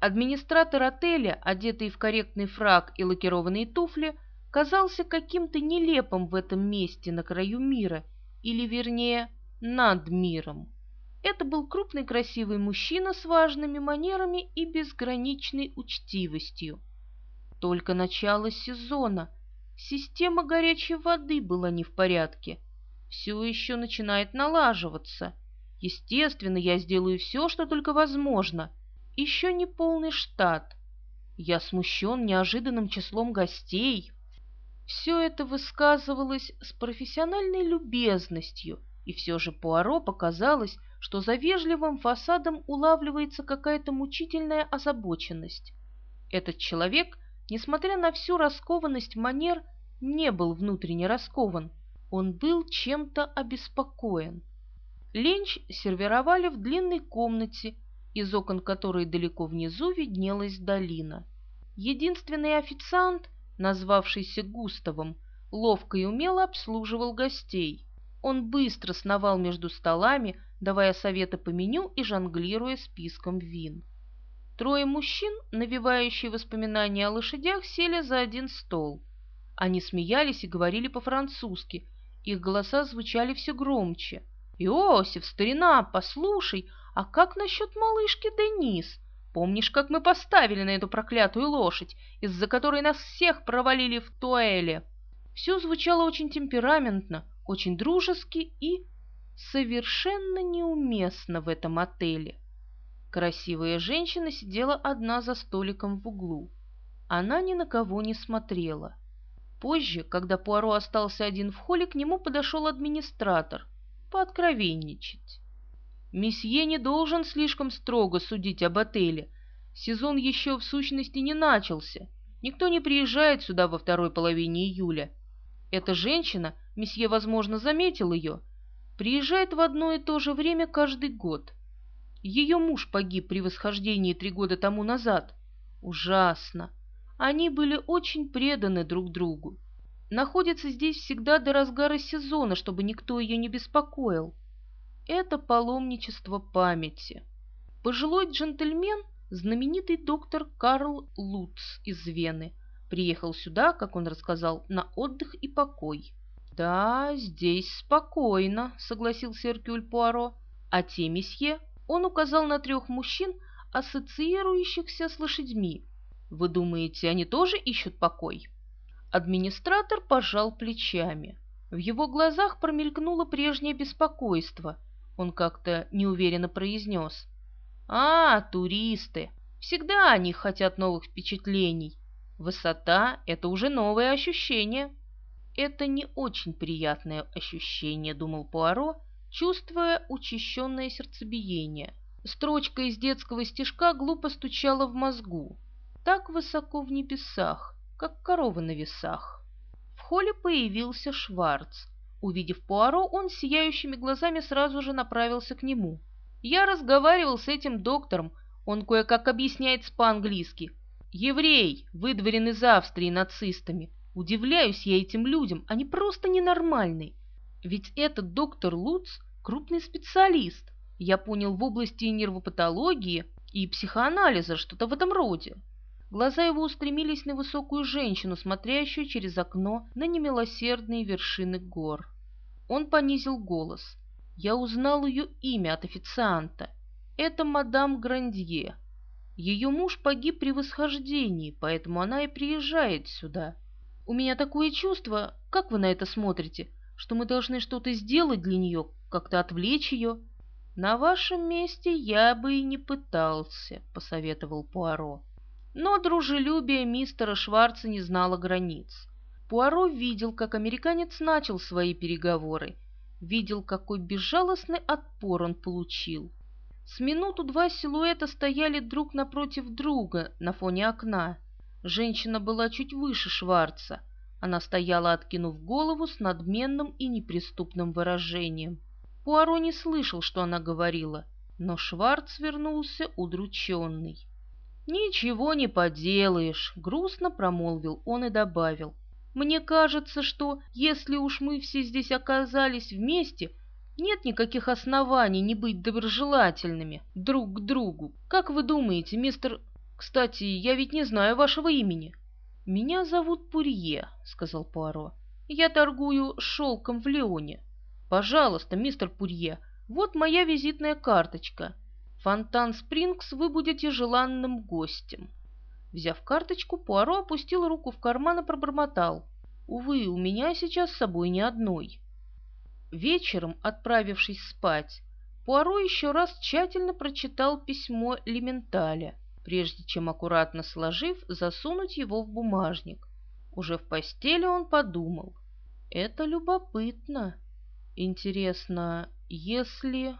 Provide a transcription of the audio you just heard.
Администратор отеля, одетый в корректный фраг и лакированные туфли, казался каким-то нелепым в этом месте на краю мира, или, вернее, над миром. Это был крупный красивый мужчина с важными манерами и безграничной учтивостью. Только начало сезона. Система горячей воды была не в порядке. Все еще начинает налаживаться. Естественно, я сделаю все, что только возможно. Еще не полный штат. Я смущен неожиданным числом гостей. Все это высказывалось с профессиональной любезностью, и все же Пуаро показалось, что за вежливым фасадом улавливается какая-то мучительная озабоченность. Этот человек, несмотря на всю раскованность манер, не был внутренне раскован. Он был чем-то обеспокоен. Ленч сервировали в длинной комнате, из окон которой далеко внизу виднелась долина. Единственный официант, назвавшийся Густавом, ловко и умело обслуживал гостей. Он быстро сновал между столами, давая советы по меню и жонглируя списком вин. Трое мужчин, навевающие воспоминания о лошадях, сели за один стол. Они смеялись и говорили по-французски, их голоса звучали все громче. «Иосиф, старина, послушай, а как насчет малышки Денис? Помнишь, как мы поставили на эту проклятую лошадь, из-за которой нас всех провалили в туэле?» Все звучало очень темпераментно, очень дружески и совершенно неуместно в этом отеле. Красивая женщина сидела одна за столиком в углу. Она ни на кого не смотрела. Позже, когда Пуаро остался один в холле, к нему подошел администратор пооткровенничать. Месье не должен слишком строго судить об отеле. Сезон еще в сущности не начался. Никто не приезжает сюда во второй половине июля. Эта женщина, месье, возможно, заметил ее, приезжает в одно и то же время каждый год. Ее муж погиб при восхождении три года тому назад. Ужасно. Они были очень преданы друг другу. Находится здесь всегда до разгара сезона, чтобы никто ее не беспокоил. Это паломничество памяти. Пожилой джентльмен, знаменитый доктор Карл Луц из Вены, приехал сюда, как он рассказал, на отдых и покой. «Да, здесь спокойно», — согласился Эркюль Пуаро. «А те месье?» Он указал на трех мужчин, ассоциирующихся с лошадьми. «Вы думаете, они тоже ищут покой?» Администратор пожал плечами. В его глазах промелькнуло прежнее беспокойство. Он как-то неуверенно произнес. «А, туристы! Всегда они хотят новых впечатлений. Высота — это уже новое ощущение». «Это не очень приятное ощущение», — думал Пуаро, чувствуя учащенное сердцебиение. Строчка из детского стишка глупо стучала в мозгу. Так высоко в небесах, как корова на весах. В холле появился Шварц. Увидев Пуаро, он сияющими глазами сразу же направился к нему. «Я разговаривал с этим доктором, он кое-как объясняется по-английски. Еврей, выдворен из Австрии нацистами. Удивляюсь я этим людям, они просто ненормальные. Ведь этот доктор Луц – крупный специалист. Я понял в области нервопатологии и психоанализа, что-то в этом роде. Глаза его устремились на высокую женщину, смотрящую через окно на немилосердные вершины гор. Он понизил голос. Я узнал ее имя от официанта. Это мадам Грандье. Ее муж погиб при восхождении, поэтому она и приезжает сюда. У меня такое чувство, как вы на это смотрите, что мы должны что-то сделать для нее, как-то отвлечь ее. На вашем месте я бы и не пытался, посоветовал Пуаро. Но дружелюбие мистера Шварца не знало границ. Пуаро видел, как американец начал свои переговоры, видел, какой безжалостный отпор он получил. С минуту два силуэта стояли друг напротив друга на фоне окна. Женщина была чуть выше Шварца. Она стояла, откинув голову с надменным и неприступным выражением. Пуаро не слышал, что она говорила, но Шварц вернулся удрученный. «Ничего не поделаешь», — грустно промолвил он и добавил. «Мне кажется, что если уж мы все здесь оказались вместе, нет никаких оснований не быть доброжелательными друг к другу. Как вы думаете, мистер Кстати, я ведь не знаю вашего имени. Меня зовут Пурье, сказал Пуаро. Я торгую шелком в Лионе. Пожалуйста, мистер Пурье, вот моя визитная карточка. Фонтан Спрингс вы будете желанным гостем. Взяв карточку, Пуаро опустил руку в карман и пробормотал. Увы, у меня сейчас с собой ни одной. Вечером, отправившись спать, Пуаро еще раз тщательно прочитал письмо Лементаля, прежде чем, аккуратно сложив, засунуть его в бумажник. Уже в постели он подумал. Это любопытно. Интересно, если...